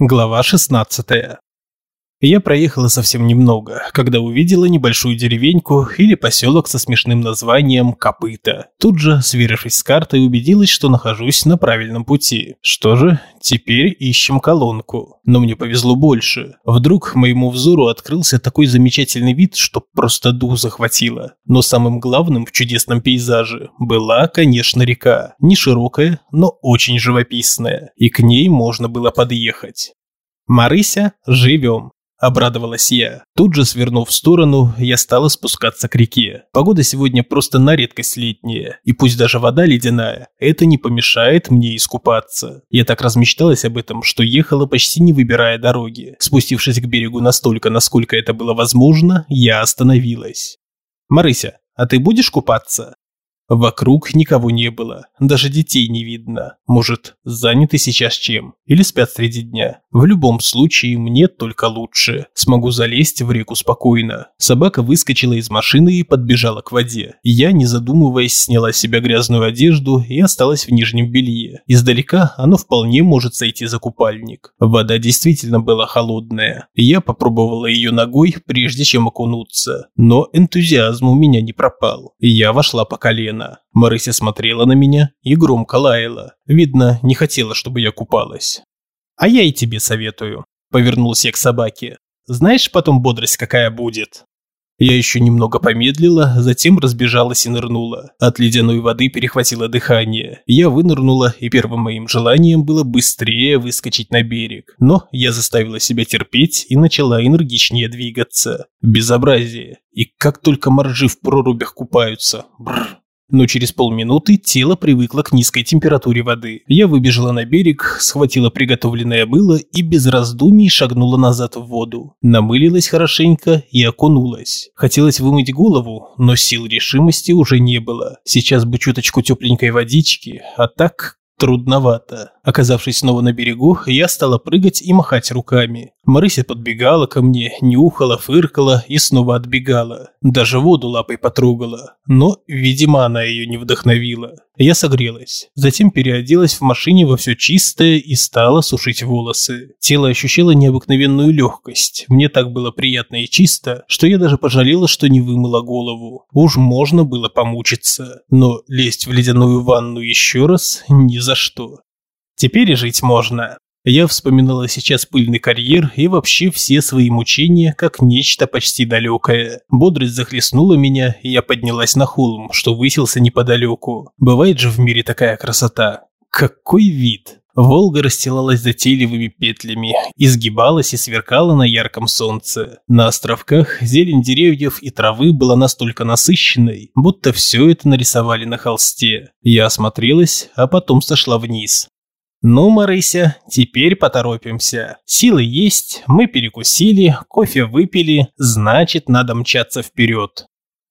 Глава 16. Я проехала совсем немного, когда увидела небольшую деревеньку или поселок со смешным названием Копыта. Тут же, сверившись с картой, убедилась, что нахожусь на правильном пути. Что же, теперь ищем колонку. Но мне повезло больше. Вдруг моему взору открылся такой замечательный вид, что просто дух захватило. Но самым главным в чудесном пейзаже была, конечно, река. Не широкая, но очень живописная. И к ней можно было подъехать. «Марыся, живем!» – обрадовалась я. Тут же, свернув в сторону, я стала спускаться к реке. Погода сегодня просто на редкость летняя, и пусть даже вода ледяная, это не помешает мне искупаться. Я так размечталась об этом, что ехала почти не выбирая дороги. Спустившись к берегу настолько, насколько это было возможно, я остановилась. «Марыся, а ты будешь купаться?» Вокруг никого не было, даже детей не видно. Может, заняты сейчас чем? Или спят среди дня? В любом случае, мне только лучше. Смогу залезть в реку спокойно. Собака выскочила из машины и подбежала к воде. Я, не задумываясь, сняла с себя грязную одежду и осталась в нижнем белье. Издалека оно вполне может сойти за купальник. Вода действительно была холодная. Я попробовала ее ногой, прежде чем окунуться. Но энтузиазм у меня не пропал. Я вошла по колено колено. Марыся смотрела на меня и громко лаяла. Видно, не хотела, чтобы я купалась. «А я и тебе советую», – повернулся я к собаке. «Знаешь потом бодрость какая будет?» Я еще немного помедлила, затем разбежалась и нырнула. От ледяной воды перехватило дыхание. Я вынырнула, и первым моим желанием было быстрее выскочить на берег. Но я заставила себя терпеть и начала энергичнее двигаться. Безобразие. И как только моржи в прорубях купаются. Бррр. Но через полминуты тело привыкло к низкой температуре воды. Я выбежала на берег, схватила приготовленное мыло и без раздумий шагнула назад в воду. Намылилась хорошенько и окунулась. Хотелось вымыть голову, но сил решимости уже не было. Сейчас бы чуточку тепленькой водички, а так трудновато. Оказавшись снова на берегу, я стала прыгать и махать руками. Марыся подбегала ко мне, нюхала, фыркала и снова отбегала. Даже воду лапой потрогала. Но, видимо, она ее не вдохновила. Я согрелась. Затем переоделась в машине во все чистое и стала сушить волосы. Тело ощущало необыкновенную легкость. Мне так было приятно и чисто, что я даже пожалела, что не вымыла голову. Уж можно было помучиться. Но лезть в ледяную ванну еще раз ни за что. Теперь и жить можно. Я вспоминала сейчас пыльный карьер и вообще все свои мучения как нечто почти далекое. Бодрость захлестнула меня, и я поднялась на холм, что высился неподалеку. Бывает же в мире такая красота. Какой вид! Волга расстилалась затейливыми петлями, изгибалась и сверкала на ярком солнце. На островках зелень деревьев и травы была настолько насыщенной, будто все это нарисовали на холсте. Я осмотрелась, а потом сошла вниз. «Ну, Марыся, теперь поторопимся. Силы есть, мы перекусили, кофе выпили, значит, надо мчаться вперед».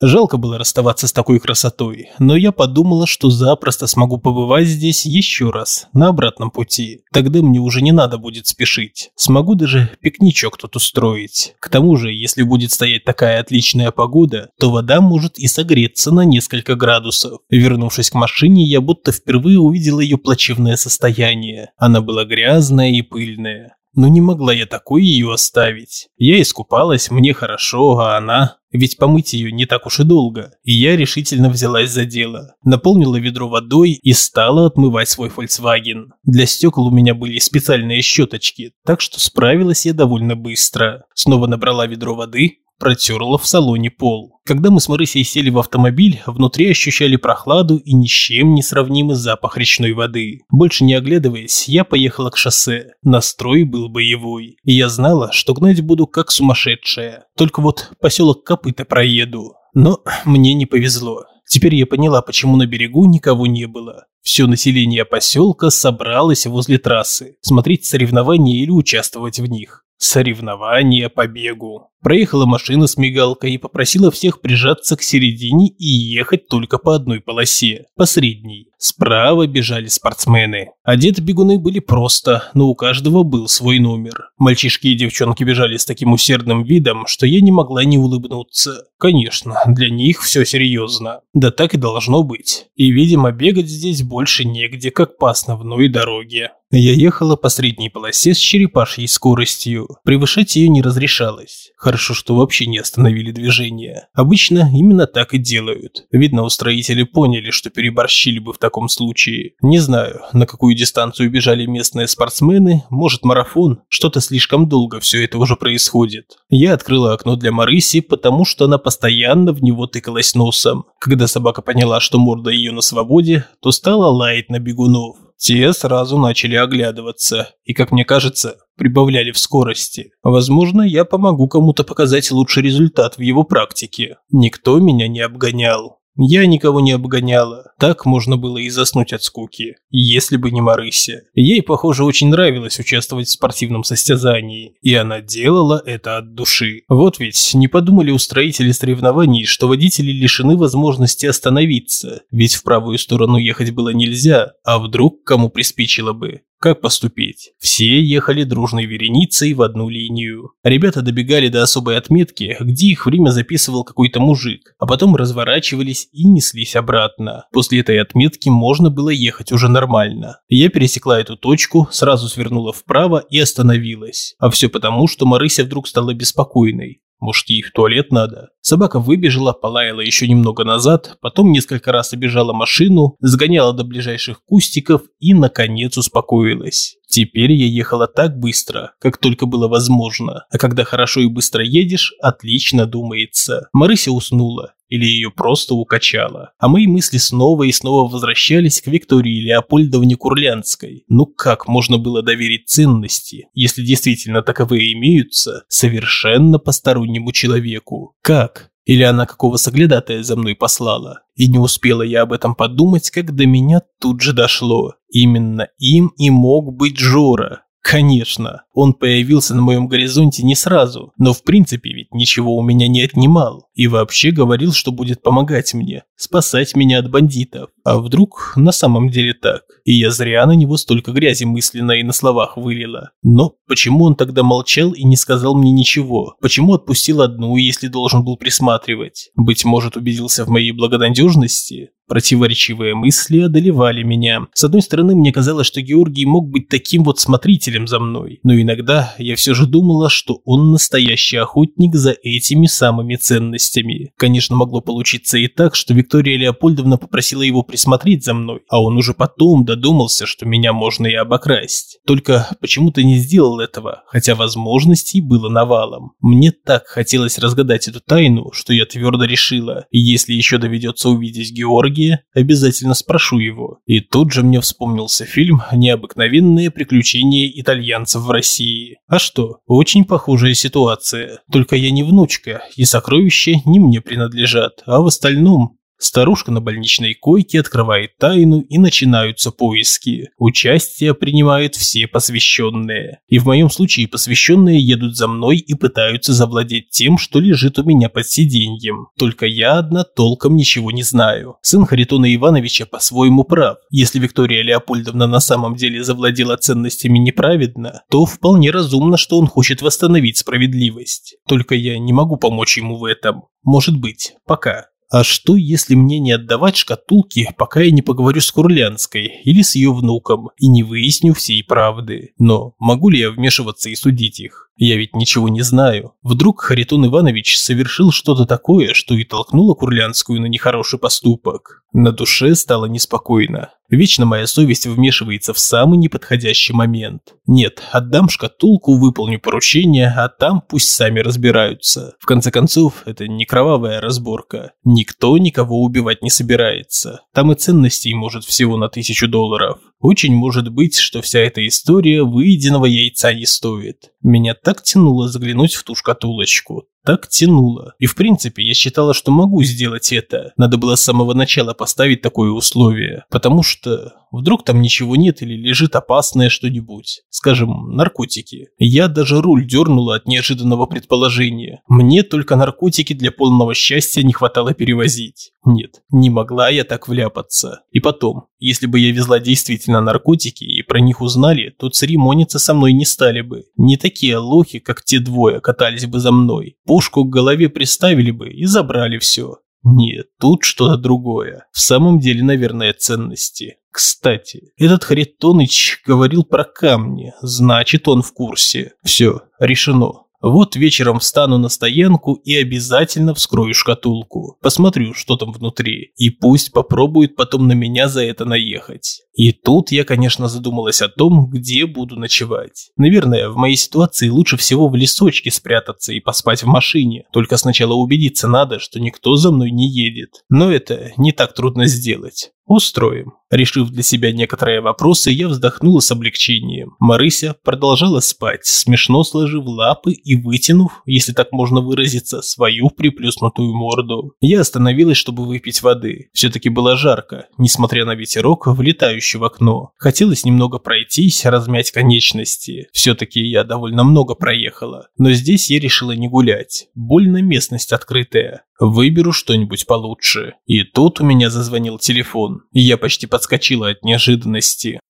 Жалко было расставаться с такой красотой, но я подумала, что запросто смогу побывать здесь еще раз, на обратном пути. Тогда мне уже не надо будет спешить. Смогу даже пикничок тут устроить. К тому же, если будет стоять такая отличная погода, то вода может и согреться на несколько градусов. Вернувшись к машине, я будто впервые увидела ее плачевное состояние. Она была грязная и пыльная. Но не могла я такой ее оставить. Я искупалась, мне хорошо, а она... Ведь помыть ее не так уж и долго. И я решительно взялась за дело. Наполнила ведро водой и стала отмывать свой Volkswagen. Для стекол у меня были специальные щеточки, так что справилась я довольно быстро. Снова набрала ведро воды, протерла в салоне пол. Когда мы с Марысей сели в автомобиль, внутри ощущали прохладу и ни с чем не сравнимый запах речной воды. Больше не оглядываясь, я поехала к шоссе. Настрой был боевой. И я знала, что гнать буду как сумасшедшая. Только вот поселок Копыта проеду. Но мне не повезло. Теперь я поняла, почему на берегу никого не было. Все население поселка собралось возле трассы, смотреть соревнования или участвовать в них. Соревнования по бегу. Проехала машина с мигалкой и попросила всех прижаться к середине и ехать только по одной полосе, по средней. Справа бежали спортсмены. Одеты бегуны были просто, но у каждого был свой номер. Мальчишки и девчонки бежали с таким усердным видом, что я не могла не улыбнуться. Конечно, для них все серьезно. Да так и должно быть. И, видимо, бегать здесь больше негде, как по основной дороге. Я ехала по средней полосе с черепашьей скоростью. Превышать ее не разрешалось. Хорошо, что вообще не остановили движение. Обычно именно так и делают. Видно, устроители поняли, что переборщили бы в таком случае. Не знаю, на какую дистанцию бежали местные спортсмены, может марафон, что-то слишком долго все это уже происходит. Я открыла окно для Марыси, потому что она постоянно в него тыкалась носом. Когда собака поняла, что морда ее на свободе, то стала лаять на бегунов. Те сразу начали оглядываться и, как мне кажется, прибавляли в скорости. Возможно, я помогу кому-то показать лучший результат в его практике. Никто меня не обгонял. Я никого не обгоняла. Так можно было и заснуть от скуки. Если бы не Марыся. Ей, похоже, очень нравилось участвовать в спортивном состязании. И она делала это от души. Вот ведь не подумали устроители соревнований, что водители лишены возможности остановиться. Ведь в правую сторону ехать было нельзя. А вдруг кому приспичило бы? Как поступить? Все ехали дружной вереницей в одну линию. Ребята добегали до особой отметки, где их время записывал какой-то мужик, а потом разворачивались и неслись обратно. После этой отметки можно было ехать уже нормально. Я пересекла эту точку, сразу свернула вправо и остановилась. А все потому, что Марыся вдруг стала беспокойной. Может, ей в туалет надо? Собака выбежала, полаяла еще немного назад, потом несколько раз обежала машину, сгоняла до ближайших кустиков и, наконец, успокоилась. Теперь я ехала так быстро, как только было возможно. А когда хорошо и быстро едешь, отлично думается. Марыся уснула. Или ее просто укачало. А мои мысли снова и снова возвращались к Виктории Леопольдовне Курлянской. Ну как можно было доверить ценности, если действительно таковые имеются, совершенно постороннему человеку? Как? Или она какого соглядатая за мной послала? И не успела я об этом подумать, как до меня тут же дошло. Именно им и мог быть Жора. Конечно, он появился на моем горизонте не сразу, но в принципе ведь ничего у меня не отнимал. И вообще говорил, что будет помогать мне, спасать меня от бандитов. А вдруг на самом деле так? И я зря на него столько грязи мысленно и на словах вылила. Но почему он тогда молчал и не сказал мне ничего? Почему отпустил одну, если должен был присматривать? Быть может, убедился в моей благонадежности? Противоречивые мысли одолевали меня. С одной стороны, мне казалось, что Георгий мог быть таким вот смотрителем за мной, но иногда я все же думала, что он настоящий охотник за этими самыми ценностями. Конечно, могло получиться и так, что Виктория Леопольдовна попросила его присмотреть за мной, а он уже потом додумался, что меня можно и обокрасть. Только почему-то не сделал этого, хотя возможностей было навалом. Мне так хотелось разгадать эту тайну, что я твердо решила, если еще доведется увидеть Георгия, Георгия, обязательно спрошу его. И тут же мне вспомнился фильм «Необыкновенные приключения итальянцев в России». А что, очень похожая ситуация. Только я не внучка, и сокровища не мне принадлежат, а в остальном Старушка на больничной койке открывает тайну и начинаются поиски. Участие принимают все посвященные. И в моем случае посвященные едут за мной и пытаются завладеть тем, что лежит у меня под сиденьем. Только я одна толком ничего не знаю. Сын Харитона Ивановича по-своему прав. Если Виктория Леопольдовна на самом деле завладела ценностями неправедно, то вполне разумно, что он хочет восстановить справедливость. Только я не могу помочь ему в этом. Может быть, пока. А что, если мне не отдавать шкатулки, пока я не поговорю с Курлянской или с ее внуком и не выясню всей правды? Но могу ли я вмешиваться и судить их? Я ведь ничего не знаю. Вдруг Харитон Иванович совершил что-то такое, что и толкнуло Курлянскую на нехороший поступок. На душе стало неспокойно. Вечно моя совесть вмешивается в самый неподходящий момент. Нет, отдам шкатулку, выполню поручение, а там пусть сами разбираются. В конце концов, это не кровавая разборка. Никто никого убивать не собирается. Там и ценностей может всего на тысячу долларов. Очень может быть, что вся эта история выеденного яйца не стоит. Меня так тянуло заглянуть в ту шкатулочку. Так тянуло. И в принципе, я считала, что могу сделать это. Надо было с самого начала поставить такое условие. Потому что вдруг там ничего нет или лежит опасное что-нибудь. Скажем, наркотики. Я даже руль дернула от неожиданного предположения. Мне только наркотики для полного счастья не хватало перевозить. Нет, не могла я так вляпаться. И потом, если бы я везла действительно наркотики и про них узнали, то церемониться со мной не стали бы. Не такие лохи, как те двое, катались бы за мной. Пушку к голове приставили бы и забрали все. Нет, тут что-то другое. В самом деле, наверное, ценности. Кстати, этот Харитоныч говорил про камни, значит, он в курсе. Все, решено. Вот вечером встану на стоянку и обязательно вскрою шкатулку. Посмотрю, что там внутри. И пусть попробует потом на меня за это наехать. И тут я, конечно, задумалась о том, где буду ночевать. Наверное, в моей ситуации лучше всего в лесочке спрятаться и поспать в машине. Только сначала убедиться надо, что никто за мной не едет. Но это не так трудно сделать. Устроим. Решив для себя некоторые вопросы, я вздохнула с облегчением. Марыся продолжала спать, смешно сложив лапы и вытянув, если так можно выразиться, свою приплюснутую морду. Я остановилась, чтобы выпить воды. Все-таки было жарко, несмотря на ветерок, влетающий в окно. Хотелось немного пройтись, размять конечности. Все-таки я довольно много проехала. Но здесь я решила не гулять. Больно местность открытая. Выберу что-нибудь получше. И тут у меня зазвонил телефон. Я почти подскочила от неожиданности.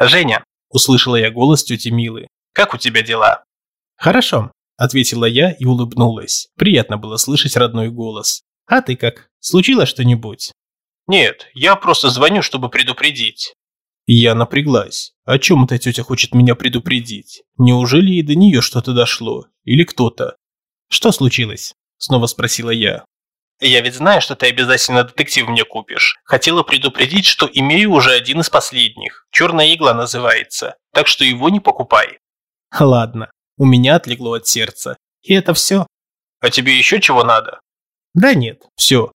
«Женя!» – услышала я голос тети Милы. «Как у тебя дела?» «Хорошо», – ответила я и улыбнулась. Приятно было слышать родной голос. «А ты как? Случилось что-нибудь?» «Нет, я просто звоню, чтобы предупредить». Я напряглась. О чем эта тетя хочет меня предупредить? Неужели и до нее что-то дошло? Или кто-то? «Что случилось?» – снова спросила я. Я ведь знаю, что ты обязательно детектив мне купишь. Хотела предупредить, что имею уже один из последних. Черная игла называется. Так что его не покупай. Ладно. У меня отлегло от сердца. И это все. А тебе еще чего надо? Да нет, все.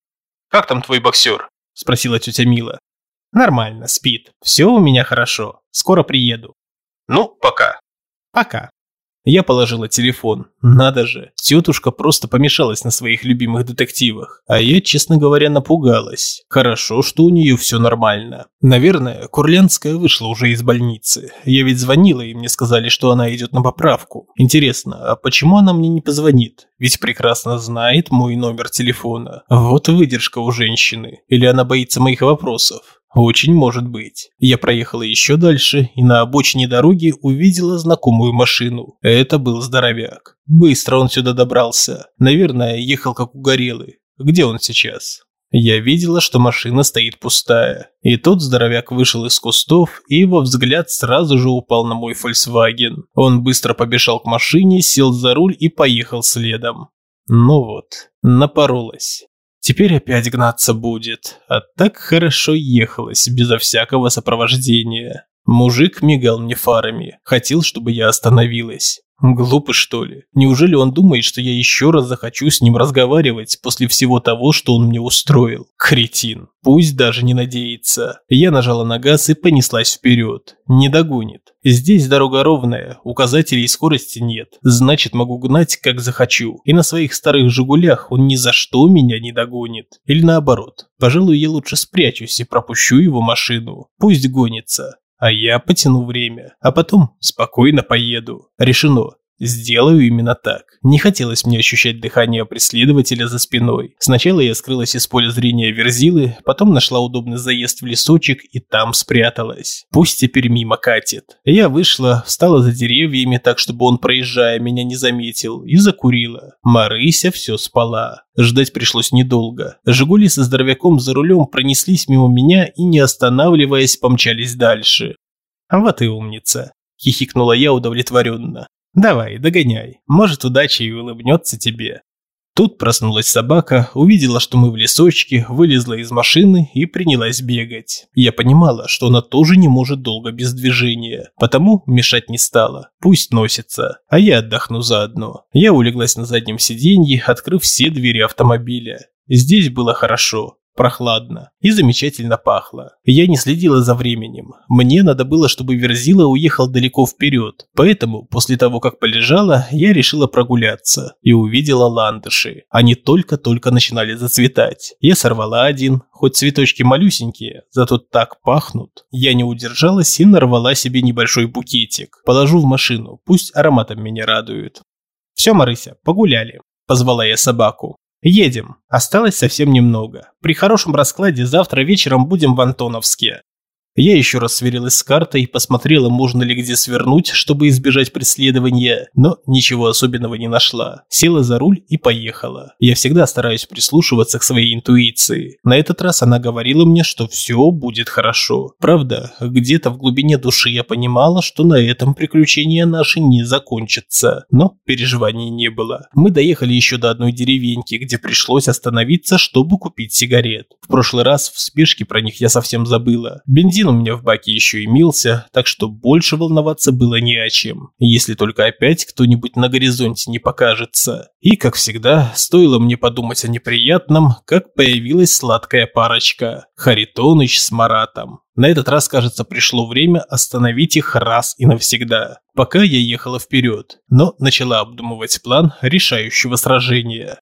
Как там твой боксер? Спросила тетя Мила. Нормально, спит. Все у меня хорошо. Скоро приеду. Ну, пока. Пока. Я положила телефон. Надо же, тетушка просто помешалась на своих любимых детективах. А я, честно говоря, напугалась. Хорошо, что у нее все нормально. Наверное, Курлянская вышла уже из больницы. Я ведь звонила, и мне сказали, что она идет на поправку. Интересно, а почему она мне не позвонит? Ведь прекрасно знает мой номер телефона. Вот выдержка у женщины. Или она боится моих вопросов. Очень может быть. Я проехала еще дальше и на обочине дороги увидела знакомую машину. Это был здоровяк. Быстро он сюда добрался. Наверное, ехал как угорелый. Где он сейчас? Я видела, что машина стоит пустая. И тот здоровяк вышел из кустов, и его взгляд сразу же упал на мой Volkswagen. Он быстро побежал к машине, сел за руль и поехал следом. Ну вот, напоролась. Теперь опять гнаться будет, а так хорошо ехалось, безо всякого сопровождения. Мужик мигал мне фарами, хотел, чтобы я остановилась. Глупый, что ли? Неужели он думает, что я еще раз захочу с ним разговаривать после всего того, что он мне устроил? Кретин. Пусть даже не надеется. Я нажала на газ и понеслась вперед. Не догонит. Здесь дорога ровная, указателей скорости нет. Значит, могу гнать, как захочу. И на своих старых «Жигулях» он ни за что меня не догонит. Или наоборот. Пожалуй, я лучше спрячусь и пропущу его машину. Пусть гонится. А я потяну время, а потом спокойно поеду. Решено. Сделаю именно так. Не хотелось мне ощущать дыхание преследователя за спиной. Сначала я скрылась из поля зрения Верзилы, потом нашла удобный заезд в лесочек и там спряталась. Пусть теперь мимо катит. Я вышла, встала за деревьями так, чтобы он, проезжая, меня не заметил, и закурила. Марыся все спала. Ждать пришлось недолго. Жигули со здоровяком за рулем пронеслись мимо меня и, не останавливаясь, помчались дальше. «Вот и умница», – хихикнула я удовлетворенно. Давай, догоняй. Может, удача и улыбнется тебе. Тут проснулась собака, увидела, что мы в лесочке, вылезла из машины и принялась бегать. Я понимала, что она тоже не может долго без движения, потому мешать не стала. Пусть носится, а я отдохну заодно. Я улеглась на заднем сиденье, открыв все двери автомобиля. Здесь было хорошо. Прохладно и замечательно пахло. Я не следила за временем. Мне надо было, чтобы Верзила уехал далеко вперед. Поэтому, после того, как полежала, я решила прогуляться и увидела ландыши. Они только-только начинали зацветать. Я сорвала один, хоть цветочки малюсенькие, зато так пахнут. Я не удержалась и нарвала себе небольшой букетик. Положу в машину, пусть ароматом меня радует. «Все, Марыся, погуляли», – позвала я собаку. Едем. Осталось совсем немного. При хорошем раскладе завтра вечером будем в Антоновске. Я еще раз сверилась с картой, посмотрела, можно ли где свернуть, чтобы избежать преследования, но ничего особенного не нашла. Села за руль и поехала. Я всегда стараюсь прислушиваться к своей интуиции. На этот раз она говорила мне, что все будет хорошо. Правда, где-то в глубине души я понимала, что на этом приключения наши не закончатся. Но переживаний не было. Мы доехали еще до одной деревеньки, где пришлось остановиться, чтобы купить сигарет. В прошлый раз в спешке про них я совсем забыла. Бензин Бензин у меня в баке еще имелся, так что больше волноваться было не о чем, если только опять кто-нибудь на горизонте не покажется. И, как всегда, стоило мне подумать о неприятном, как появилась сладкая парочка – Харитоныч с Маратом. На этот раз, кажется, пришло время остановить их раз и навсегда. Пока я ехала вперед, но начала обдумывать план решающего сражения.